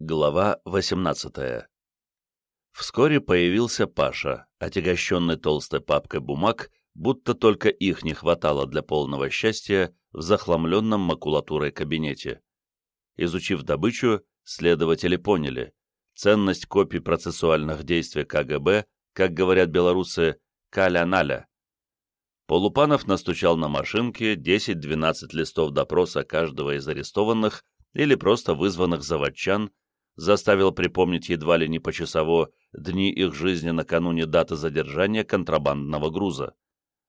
Глава 18 Вскоре появился Паша, отягощенный толстой папкой бумаг, будто только их не хватало для полного счастья в захламленном макулатурой кабинете. Изучив добычу, следователи поняли, ценность копий процессуальных действий КГБ, как говорят белорусы, каля-наля. Полупанов настучал на машинке 10-12 листов допроса каждого из арестованных или просто вызванных заводчан, заставил припомнить едва ли не почасово дни их жизни накануне даты задержания контрабандного груза.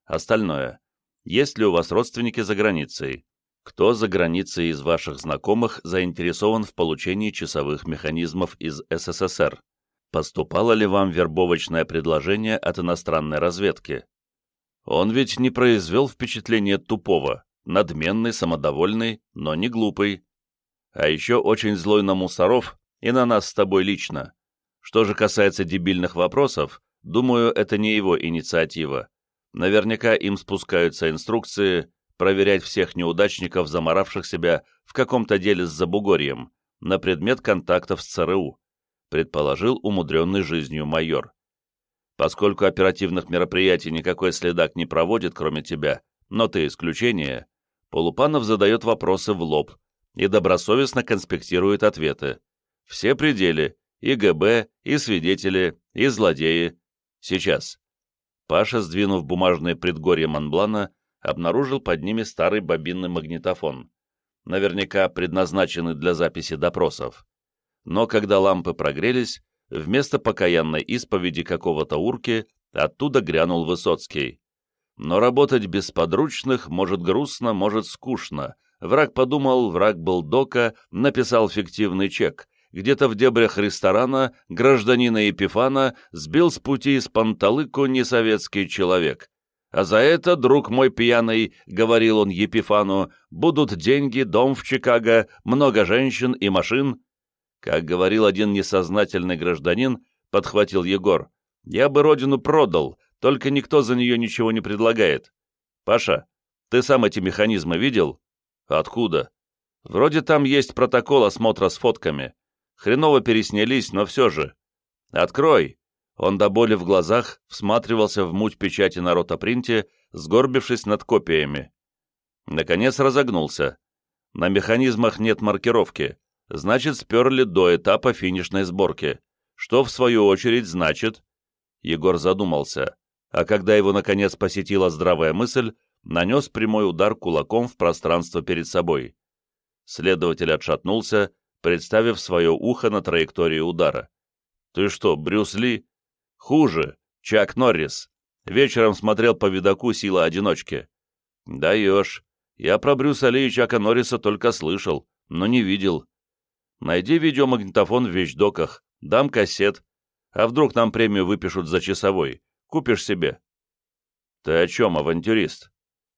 Остальное. Есть ли у вас родственники за границей? Кто за границей из ваших знакомых заинтересован в получении часовых механизмов из СССР? Поступало ли вам вербовочное предложение от иностранной разведки? Он ведь не произвел впечатление тупого, надменный, самодовольный, но не глупый. А еще очень злой на мусоров и на нас с тобой лично. Что же касается дебильных вопросов, думаю, это не его инициатива. Наверняка им спускаются инструкции проверять всех неудачников, заморавших себя в каком-то деле с Забугорьем, на предмет контактов с ЦРУ, предположил умудренный жизнью майор. Поскольку оперативных мероприятий никакой следак не проводит, кроме тебя, но ты исключение, Полупанов задает вопросы в лоб и добросовестно конспектирует ответы. Все пределы, и ГБ, и свидетели, и злодеи. Сейчас. Паша, сдвинув бумажные предгорья Монблана, обнаружил под ними старый бобинный магнитофон, наверняка предназначенный для записи допросов. Но когда лампы прогрелись, вместо покаянной исповеди какого-то урки оттуда грянул Высоцкий. Но работать без подручных может грустно, может скучно. Враг подумал, враг был дока, написал фиктивный чек, где-то в дебрях ресторана гражданина Епифана сбил с пути с панталыку несоветский человек. А за это, друг мой пьяный, — говорил он Епифану, — будут деньги, дом в Чикаго, много женщин и машин. Как говорил один несознательный гражданин, подхватил Егор, я бы родину продал, только никто за нее ничего не предлагает. Паша, ты сам эти механизмы видел? Откуда? Вроде там есть протокол осмотра с фотками. Хреново переснялись, но все же. Открой!» Он до боли в глазах всматривался в муть печати на ротопринте, сгорбившись над копиями. Наконец разогнулся. На механизмах нет маркировки, значит, сперли до этапа финишной сборки, что, в свою очередь, значит... Егор задумался, а когда его, наконец, посетила здравая мысль, нанес прямой удар кулаком в пространство перед собой. Следователь отшатнулся, представив свое ухо на траектории удара. «Ты что, Брюс Ли?» «Хуже. Чак Норрис. Вечером смотрел по видоку «Сила одиночки». «Даешь. Я про Брюса Ли и Чака Норриса только слышал, но не видел. Найди видеомагнитофон в вещдоках, дам кассет. А вдруг нам премию выпишут за часовой? Купишь себе?» «Ты о чем, авантюрист?»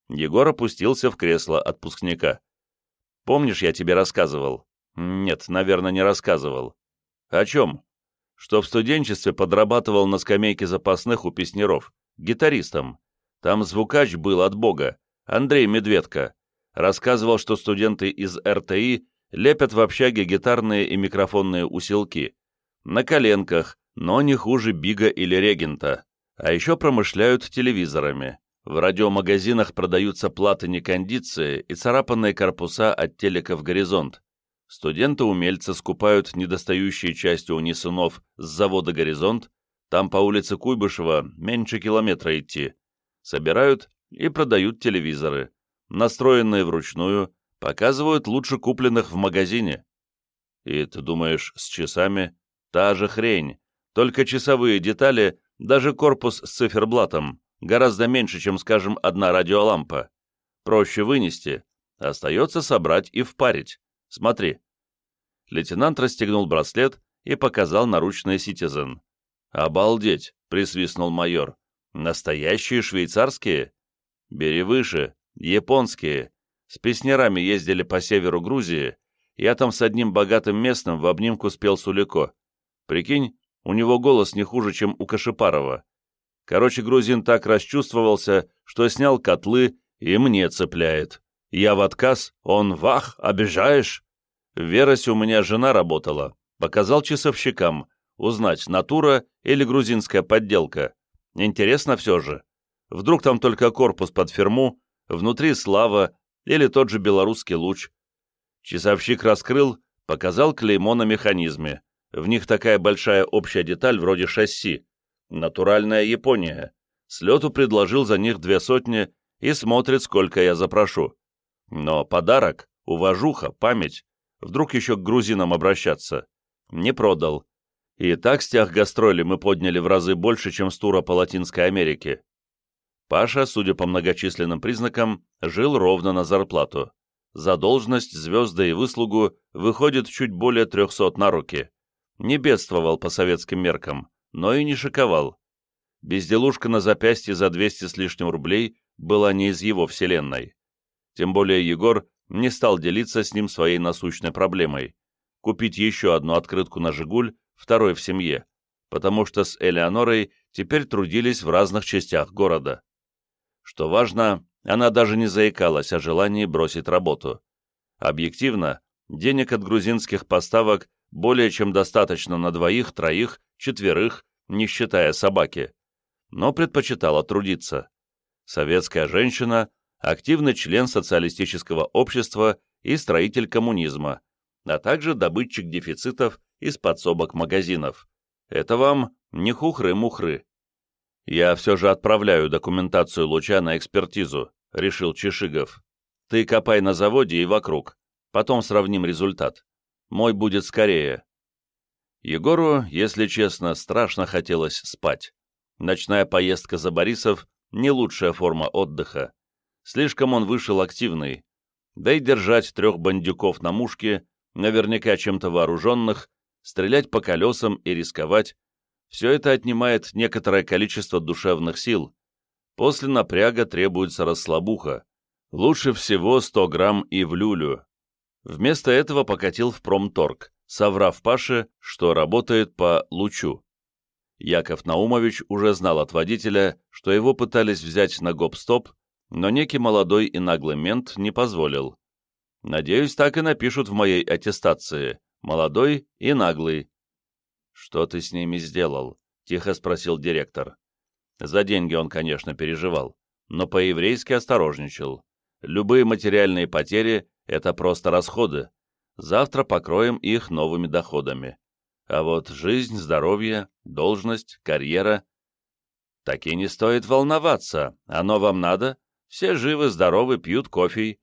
Егор опустился в кресло отпускника. «Помнишь, я тебе рассказывал? Нет, наверное, не рассказывал. О чем? Что в студенчестве подрабатывал на скамейке запасных у песнеров, гитаристом. Там звукач был от бога, Андрей Медведко. Рассказывал, что студенты из РТИ лепят в общаге гитарные и микрофонные усилки. На коленках, но не хуже Бига или Регента. А еще промышляют телевизорами. В радиомагазинах продаются платы некондиции и царапанные корпуса от телеков «Горизонт». Студенты-умельцы скупают недостающие части унисунов с завода «Горизонт», там по улице Куйбышева меньше километра идти. Собирают и продают телевизоры, настроенные вручную, показывают лучше купленных в магазине. И ты думаешь, с часами та же хрень, только часовые детали, даже корпус с циферблатом, гораздо меньше, чем, скажем, одна радиолампа. Проще вынести, остается собрать и впарить. Смотри». Лейтенант расстегнул браслет и показал наручные Ситизен. «Обалдеть!» — присвистнул майор. «Настоящие швейцарские? Бери выше, японские. С песнярами ездили по северу Грузии. Я там с одним богатым местным в обнимку спел Сулико. Прикинь, у него голос не хуже, чем у Кашипарова. Короче, грузин так расчувствовался, что снял котлы и мне цепляет. Я в отказ, он вах, обижаешь. В Веросе у меня жена работала. Показал часовщикам, узнать, натура или грузинская подделка. Интересно все же. Вдруг там только корпус под ферму, внутри слава или тот же белорусский луч. Часовщик раскрыл, показал клеймо на механизме. В них такая большая общая деталь вроде шасси. Натуральная Япония. Слету предложил за них две сотни и смотрит, сколько я запрошу. Но подарок, уважуха, память. Вдруг еще к грузинам обращаться. Не продал. И так стяг гастроли мы подняли в разы больше, чем с тура по Латинской Америке. Паша, судя по многочисленным признакам, жил ровно на зарплату. За должность, звезды и выслугу выходит чуть более трехсот на руки. Не бедствовал по советским меркам, но и не шиковал. Безделушка на запястье за 200 с лишним рублей была не из его вселенной. Тем более Егор не стал делиться с ним своей насущной проблемой — купить еще одну открытку на «Жигуль», второй в семье, потому что с Элеонорой теперь трудились в разных частях города. Что важно, она даже не заикалась о желании бросить работу. Объективно, денег от грузинских поставок более чем достаточно на двоих, троих, четверых, не считая собаки, но предпочитала трудиться. Советская женщина – активный член социалистического общества и строитель коммунизма, а также добытчик дефицитов из подсобок магазинов. Это вам не хухры-мухры. «Я все же отправляю документацию Луча на экспертизу», — решил Чешигов. «Ты копай на заводе и вокруг. Потом сравним результат. Мой будет скорее». Егору, если честно, страшно хотелось спать. Ночная поездка за Борисов — не лучшая форма отдыха. Слишком он вышел активный. Да и держать трех бандюков на мушке, наверняка чем-то вооруженных, стрелять по колесам и рисковать все это отнимает некоторое количество душевных сил. После напряга требуется расслабуха. Лучше всего 100 грамм и в люлю. Вместо этого покатил в промторг, соврав Паше, что работает по лучу. Яков Наумович уже знал от водителя, что его пытались взять на гоп-стоп, но некий молодой и наглый мент не позволил. Надеюсь, так и напишут в моей аттестации. Молодой и наглый. «Что ты с ними сделал?» — тихо спросил директор. За деньги он, конечно, переживал, но по-еврейски осторожничал. Любые материальные потери — это просто расходы. Завтра покроем их новыми доходами. А вот жизнь, здоровье, должность, карьера... Так и не стоит волноваться. Оно вам надо? Все живы, здоровы, пьют кофе.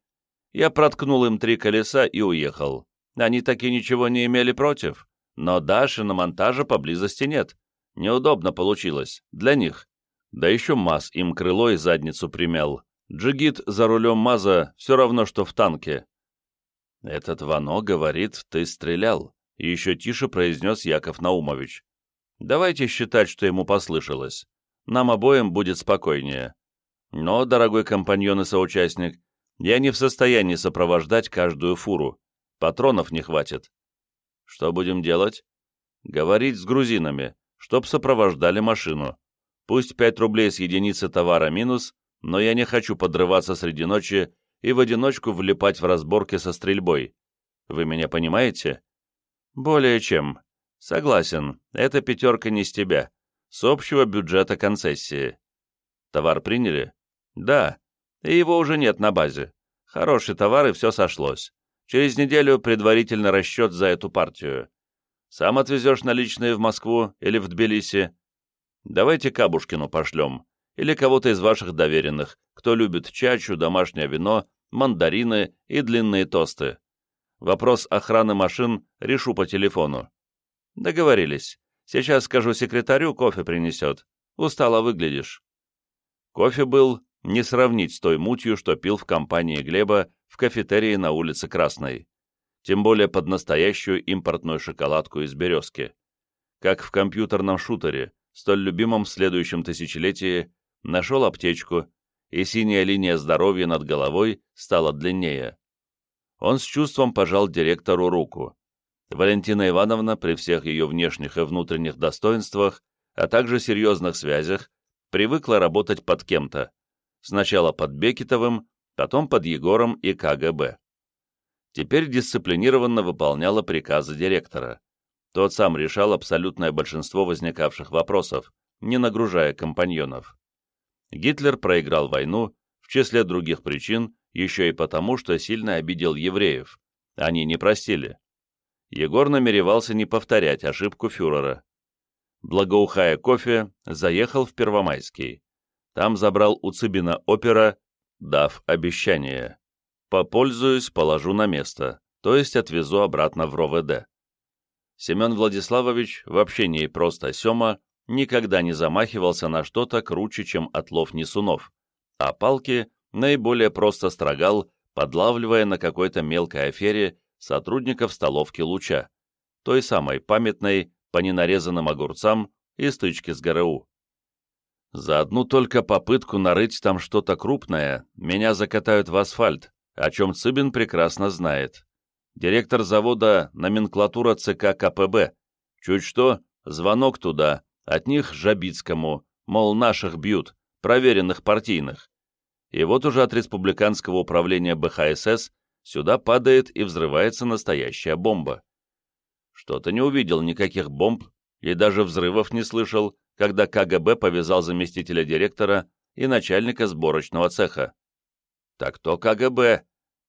Я проткнул им три колеса и уехал. Они таки ничего не имели против. Но Даши на монтаже поблизости нет. Неудобно получилось. Для них. Да еще Маз им крыло и задницу примял. Джигит за рулем Маза все равно, что в танке. «Этот Вано говорит, ты стрелял», — еще тише произнес Яков Наумович. «Давайте считать, что ему послышалось. Нам обоим будет спокойнее. Но, дорогой компаньон и соучастник, я не в состоянии сопровождать каждую фуру. Патронов не хватит. Что будем делать? Говорить с грузинами, чтоб сопровождали машину. Пусть пять рублей с единицы товара минус, но я не хочу подрываться среди ночи и в одиночку влипать в разборки со стрельбой. Вы меня понимаете? Более чем. Согласен, эта пятерка не с тебя. С общего бюджета концессии. Товар приняли? Да. И его уже нет на базе. Хороший товар, и все сошлось. Через неделю предварительный расчет за эту партию. Сам отвезешь наличные в Москву или в Тбилиси? Давайте Кабушкину пошлем. Или кого-то из ваших доверенных, кто любит чачу, домашнее вино, мандарины и длинные тосты. Вопрос охраны машин решу по телефону. Договорились. Сейчас скажу секретарю, кофе принесет. Устало выглядишь. Кофе был не сравнить с той мутью, что пил в компании Глеба в кафетерии на улице Красной, тем более под настоящую импортную шоколадку из березки. Как в компьютерном шутере, столь любимом в следующем тысячелетии, нашел аптечку, и синяя линия здоровья над головой стала длиннее. Он с чувством пожал директору руку. Валентина Ивановна при всех ее внешних и внутренних достоинствах, а также серьезных связях, привыкла работать под кем-то. Сначала под Бекетовым, потом под Егором и КГБ. Теперь дисциплинированно выполняла приказы директора. Тот сам решал абсолютное большинство возникавших вопросов, не нагружая компаньонов. Гитлер проиграл войну, в числе других причин, еще и потому, что сильно обидел евреев. Они не простили. Егор намеревался не повторять ошибку фюрера. Благоухая кофе, заехал в Первомайский. Там забрал у Цыбина опера, дав обещание. Попользуюсь, положу на место, то есть отвезу обратно в РОВД. Семен Владиславович, в общении просто Сема, никогда не замахивался на что-то круче, чем отлов несунов, а палки наиболее просто строгал, подлавливая на какой-то мелкой афере сотрудников столовки «Луча», той самой памятной по ненарезанным огурцам и стычке с ГРУ. За одну только попытку нарыть там что-то крупное меня закатают в асфальт, о чем Цыбин прекрасно знает. Директор завода номенклатура ЦК КПБ. Чуть что, звонок туда, от них Жабицкому, мол, наших бьют, проверенных партийных. И вот уже от республиканского управления БХСС сюда падает и взрывается настоящая бомба. Что-то не увидел никаких бомб и даже взрывов не слышал, когда КГБ повязал заместителя директора и начальника сборочного цеха. Так то КГБ.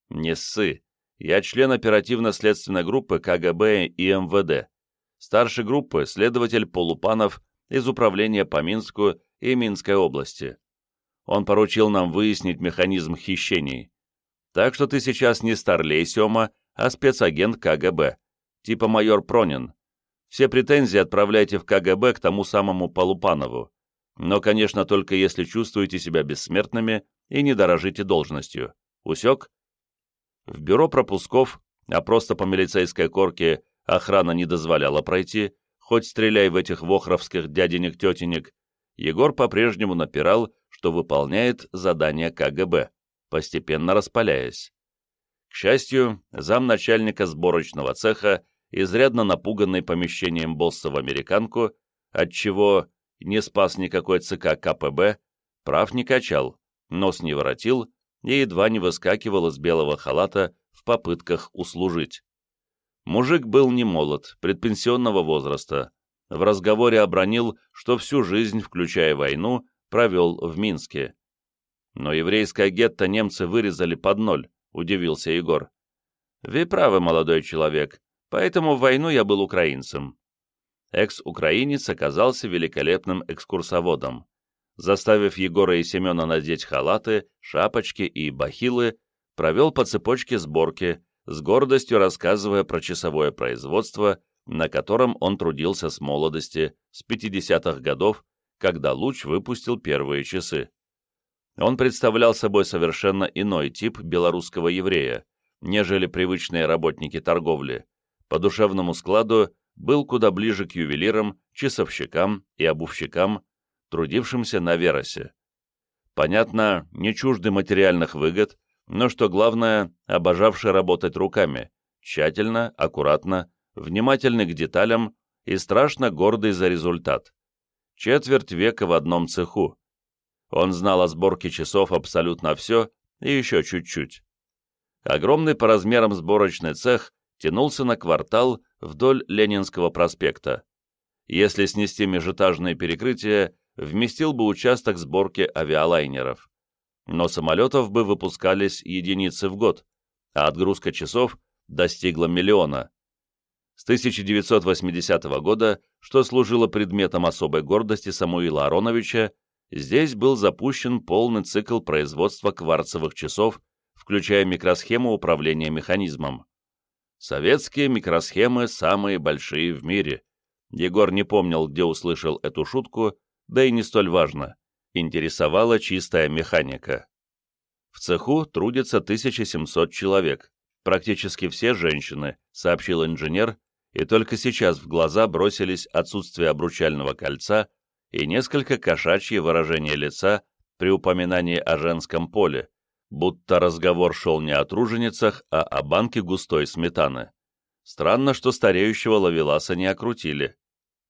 Не ссы. Я член оперативно-следственной группы КГБ и МВД. Старший группы – следователь Полупанов из управления по Минску и Минской области. Он поручил нам выяснить механизм хищений. Так что ты сейчас не старлей Сема, а спецагент КГБ, типа майор Пронин. Все претензии отправляйте в КГБ к тому самому Полупанову. Но, конечно, только если чувствуете себя бессмертными и не дорожите должностью. Усек? В бюро пропусков, а просто по милицейской корке охрана не дозволяла пройти, хоть стреляй в этих вохровских дяденек-тетенек, Егор по-прежнему напирал, что выполняет задание КГБ, постепенно распаляясь. К счастью, замначальника сборочного цеха, изрядно напуганный помещением босса в американку, отчего не спас никакой ЦК КПБ, прав не качал, нос не воротил и едва не выскакивал из белого халата в попытках услужить. Мужик был не молод, предпенсионного возраста, в разговоре обронил, что всю жизнь, включая войну, провел в Минске. Но еврейское гетто немцы вырезали под ноль, удивился Егор. Вы правы, молодой человек, поэтому в войну я был украинцем. Экс-украинец оказался великолепным экскурсоводом. Заставив Егора и Семена надеть халаты, шапочки и бахилы, провел по цепочке сборки, с гордостью рассказывая про часовое производство на котором он трудился с молодости, с 50-х годов, когда Луч выпустил первые часы. Он представлял собой совершенно иной тип белорусского еврея, нежели привычные работники торговли. По душевному складу был куда ближе к ювелирам, часовщикам и обувщикам, трудившимся на Веросе. Понятно, не чужды материальных выгод, но, что главное, обожавший работать руками, тщательно, аккуратно, внимательный к деталям и страшно гордый за результат. Четверть века в одном цеху. Он знал о сборке часов абсолютно все и еще чуть-чуть. Огромный по размерам сборочный цех тянулся на квартал вдоль Ленинского проспекта. Если снести межэтажные перекрытия, вместил бы участок сборки авиалайнеров. Но самолетов бы выпускались единицы в год, а отгрузка часов достигла миллиона с 1980 года, что служило предметом особой гордости Самуила Ароновича, здесь был запущен полный цикл производства кварцевых часов, включая микросхему управления механизмом. Советские микросхемы самые большие в мире. Егор не помнил, где услышал эту шутку, да и не столь важно. Интересовала чистая механика. В цеху трудится 1700 человек, практически все женщины, сообщил инженер, и только сейчас в глаза бросились отсутствие обручального кольца и несколько кошачье выражение лица при упоминании о женском поле, будто разговор шел не о труженицах, а о банке густой сметаны. Странно, что стареющего ловеласа не окрутили.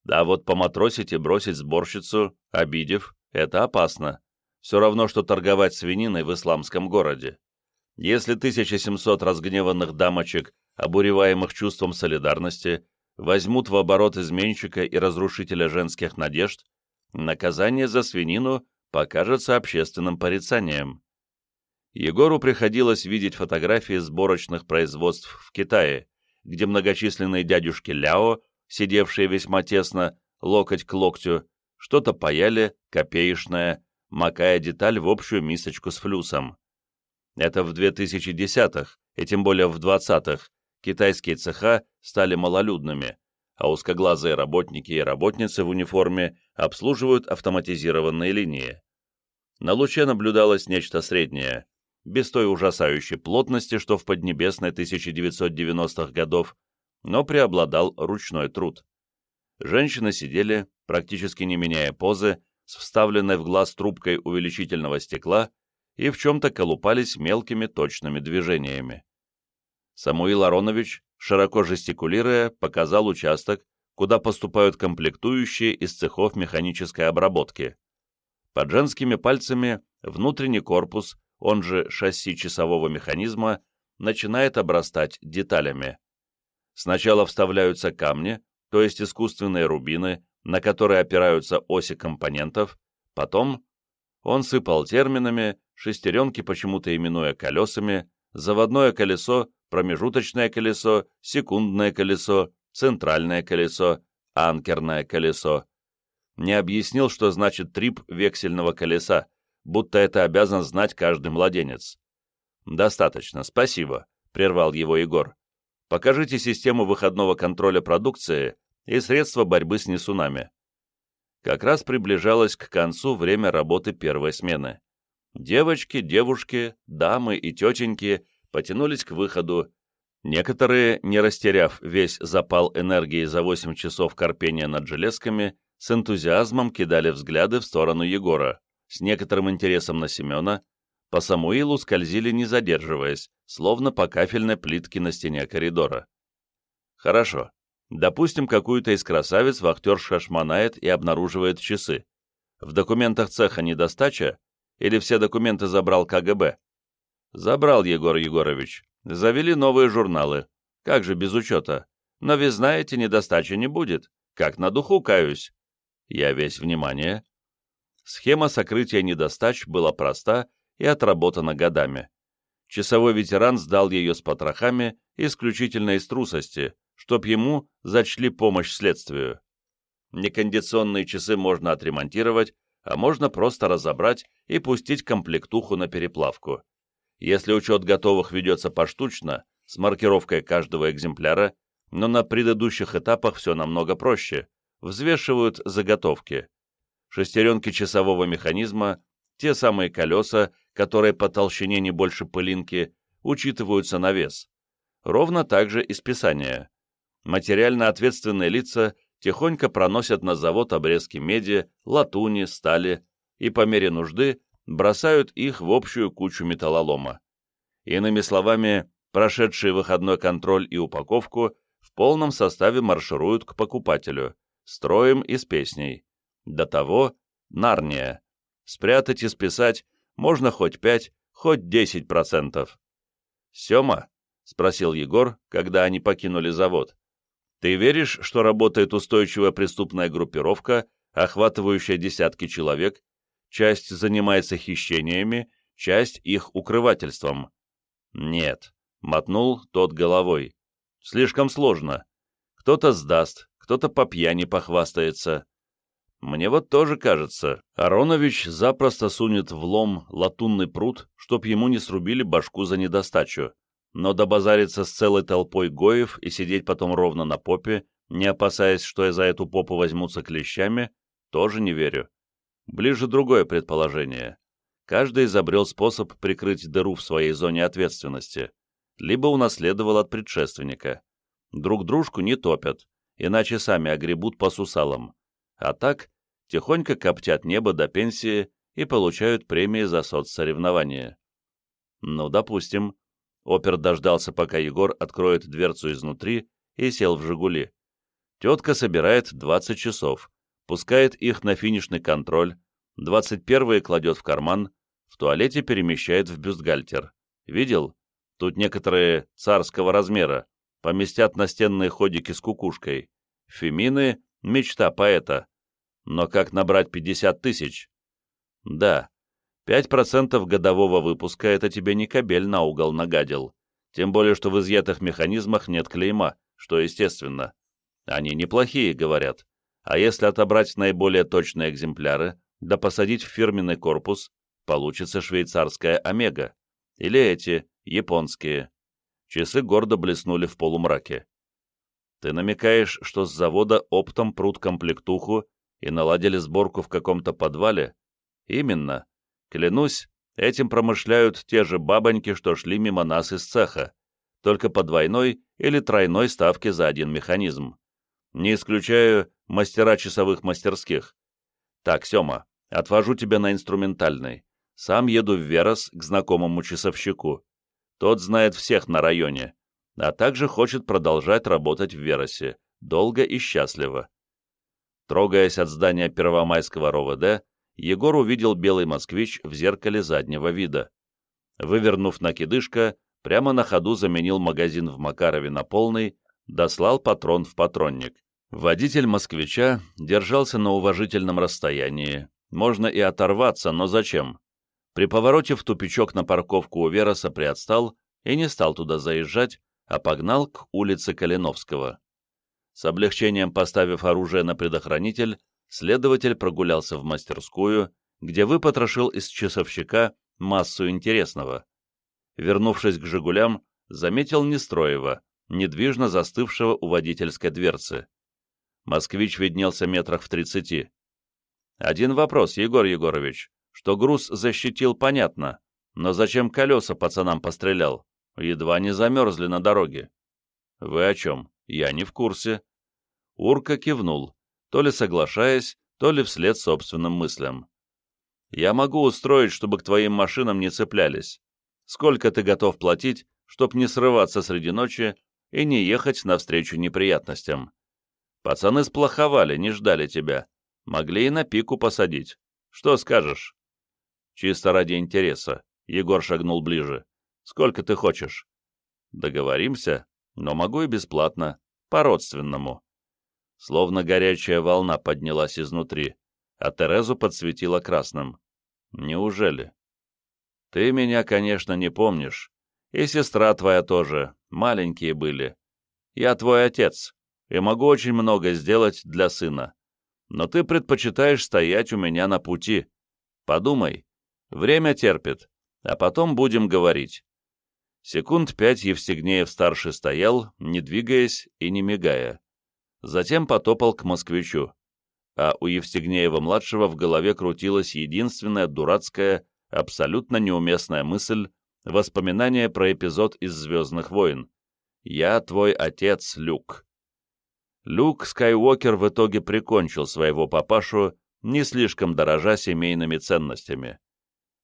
Да вот поматросить и бросить сборщицу, обидев, это опасно. Все равно, что торговать свининой в исламском городе. Если 1700 разгневанных дамочек обуреваемых чувством солидарности, возьмут в оборот изменщика и разрушителя женских надежд, наказание за свинину покажется общественным порицанием. Егору приходилось видеть фотографии сборочных производств в Китае, где многочисленные дядюшки Ляо, сидевшие весьма тесно, локоть к локтю, что-то паяли, копеечное, макая деталь в общую мисочку с флюсом. Это в 2010-х, и тем более в 20-х, китайские цеха стали малолюдными, а узкоглазые работники и работницы в униформе обслуживают автоматизированные линии. На луче наблюдалось нечто среднее, без той ужасающей плотности, что в Поднебесной 1990-х годов, но преобладал ручной труд. Женщины сидели, практически не меняя позы, с вставленной в глаз трубкой увеличительного стекла и в чем-то колупались мелкими точными движениями. Самуил Аронович, широко жестикулируя, показал участок, куда поступают комплектующие из цехов механической обработки. Под женскими пальцами внутренний корпус, он же шасси часового механизма, начинает обрастать деталями. Сначала вставляются камни, то есть искусственные рубины, на которые опираются оси компонентов, потом он сыпал терминами, шестеренки почему-то именуя колесами, заводное колесо, промежуточное колесо, секундное колесо, центральное колесо, анкерное колесо. Не объяснил, что значит трип вексельного колеса, будто это обязан знать каждый младенец. «Достаточно, спасибо», — прервал его Егор. «Покажите систему выходного контроля продукции и средства борьбы с несунами. Как раз приближалось к концу время работы первой смены. Девочки, девушки, дамы и тетеньки потянулись к выходу. Некоторые, не растеряв весь запал энергии за 8 часов корпения над железками, с энтузиазмом кидали взгляды в сторону Егора, с некоторым интересом на Семена, по Самуилу скользили не задерживаясь, словно по кафельной плитке на стене коридора. Хорошо, Допустим, какую-то из красавиц вахтерша шмонает и обнаруживает часы. В документах цеха недостача? Или все документы забрал КГБ? Забрал, Егор Егорович. Завели новые журналы. Как же без учета? Но вы знаете, недостачи не будет. Как на духу каюсь. Я весь внимание. Схема сокрытия недостач была проста и отработана годами. Часовой ветеран сдал ее с потрохами исключительно из трусости, чтоб ему зачли помощь следствию. Некондиционные часы можно отремонтировать, а можно просто разобрать и пустить комплектуху на переплавку. Если учет готовых ведется поштучно, с маркировкой каждого экземпляра, но на предыдущих этапах все намного проще. Взвешивают заготовки. Шестеренки часового механизма, те самые колеса, которые по толщине не больше пылинки, учитываются на вес. Ровно так же и списание материально ответственные лица тихонько проносят на завод обрезки меди, латуни, стали и по мере нужды бросают их в общую кучу металлолома. Иными словами, прошедшие выходной контроль и упаковку в полном составе маршируют к покупателю, строем и с песней. До того — Нарния. Спрятать и списать можно хоть 5, хоть 10%. «Сема?» — спросил Егор, когда они покинули завод. Ты веришь, что работает устойчивая преступная группировка, охватывающая десятки человек, часть занимается хищениями, часть их укрывательством? Нет, мотнул тот головой. Слишком сложно. Кто-то сдаст, кто-то по пьяни похвастается. Мне вот тоже кажется, Аронович запросто сунет в лом латунный пруд, чтоб ему не срубили башку за недостачу но добазариться с целой толпой гоев и сидеть потом ровно на попе, не опасаясь, что я за эту попу возьмутся клещами, тоже не верю. Ближе другое предположение. Каждый изобрел способ прикрыть дыру в своей зоне ответственности, либо унаследовал от предшественника. Друг дружку не топят, иначе сами огребут по сусалам. А так, тихонько коптят небо до пенсии и получают премии за соцсоревнования. Ну, допустим, Опер дождался, пока Егор откроет дверцу изнутри, и сел в «Жигули». Тетка собирает 20 часов, пускает их на финишный контроль, 21-е кладет в карман, в туалете перемещает в бюстгальтер. Видел? Тут некоторые царского размера, поместят настенные ходики с кукушкой. Фемины — мечта поэта. Но как набрать 50 тысяч? Да, 5% годового выпуска — это тебе не кабель на угол нагадил. Тем более, что в изъятых механизмах нет клейма, что естественно. Они неплохие, говорят. А если отобрать наиболее точные экземпляры, да посадить в фирменный корпус, получится швейцарская «Омега». Или эти, японские. Часы гордо блеснули в полумраке. Ты намекаешь, что с завода оптом прут комплектуху и наладили сборку в каком-то подвале? Именно. Клянусь, этим промышляют те же бабоньки, что шли мимо нас из цеха, только по двойной или тройной ставке за один механизм. Не исключаю мастера часовых мастерских. Так, Сема, отвожу тебя на инструментальный. Сам еду в Верос к знакомому часовщику. Тот знает всех на районе, а также хочет продолжать работать в Веросе, долго и счастливо. Трогаясь от здания Первомайского РОВД, Егор увидел белый москвич в зеркале заднего вида. Вывернув накидышко, прямо на ходу заменил магазин в Макарове на полный, дослал патрон в патронник. Водитель москвича держался на уважительном расстоянии. Можно и оторваться, но зачем? При повороте в тупичок на парковку у Вероса приотстал и не стал туда заезжать, а погнал к улице Калиновского. С облегчением поставив оружие на предохранитель, следователь прогулялся в мастерскую, где выпотрошил из часовщика массу интересного. Вернувшись к «Жигулям», заметил Нестроева, недвижно застывшего у водительской дверцы. Москвич виднелся метрах в тридцати. «Один вопрос, Егор Егорович. Что груз защитил, понятно. Но зачем колеса пацанам пострелял? Едва не замерзли на дороге. Вы о чем? Я не в курсе. Урка кивнул, то ли соглашаясь, то ли вслед собственным мыслям. Я могу устроить, чтобы к твоим машинам не цеплялись. Сколько ты готов платить, чтоб не срываться среди ночи и не ехать навстречу неприятностям? Пацаны сплоховали, не ждали тебя. Могли и на пику посадить. Что скажешь? Чисто ради интереса. Егор шагнул ближе. Сколько ты хочешь? Договоримся, но могу и бесплатно, по-родственному. Словно горячая волна поднялась изнутри, а Терезу подсветила красным. Неужели? Ты меня, конечно, не помнишь. И сестра твоя тоже, маленькие были. Я твой отец, и могу очень много сделать для сына. Но ты предпочитаешь стоять у меня на пути. Подумай, Время терпит, а потом будем говорить. Секунд пять Евстигнеев-старший стоял, не двигаясь и не мигая. Затем потопал к москвичу. А у Евстигнеева-младшего в голове крутилась единственная дурацкая, абсолютно неуместная мысль, воспоминание про эпизод из «Звездных войн». «Я твой отец, Люк». Люк Скайуокер в итоге прикончил своего папашу, не слишком дорожа семейными ценностями.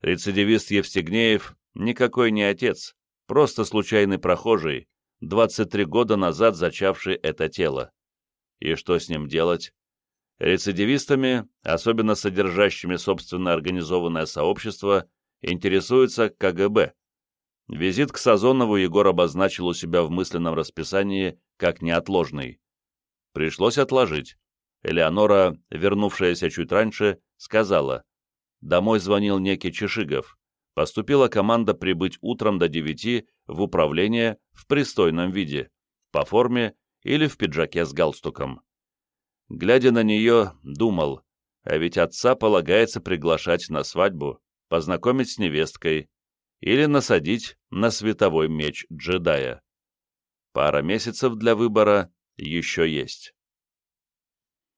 Рецидивист Евстигнеев никакой не отец, просто случайный прохожий, 23 года назад зачавший это тело. И что с ним делать? Рецидивистами, особенно содержащими собственно организованное сообщество, интересуется КГБ. Визит к Сазонову Егор обозначил у себя в мысленном расписании как неотложный. Пришлось отложить. Элеонора, вернувшаяся чуть раньше, сказала, Домой звонил некий Чешигов. Поступила команда прибыть утром до девяти в управление в пристойном виде, по форме или в пиджаке с галстуком. Глядя на нее, думал, а ведь отца полагается приглашать на свадьбу, познакомить с невесткой или насадить на световой меч джедая. Пара месяцев для выбора еще есть.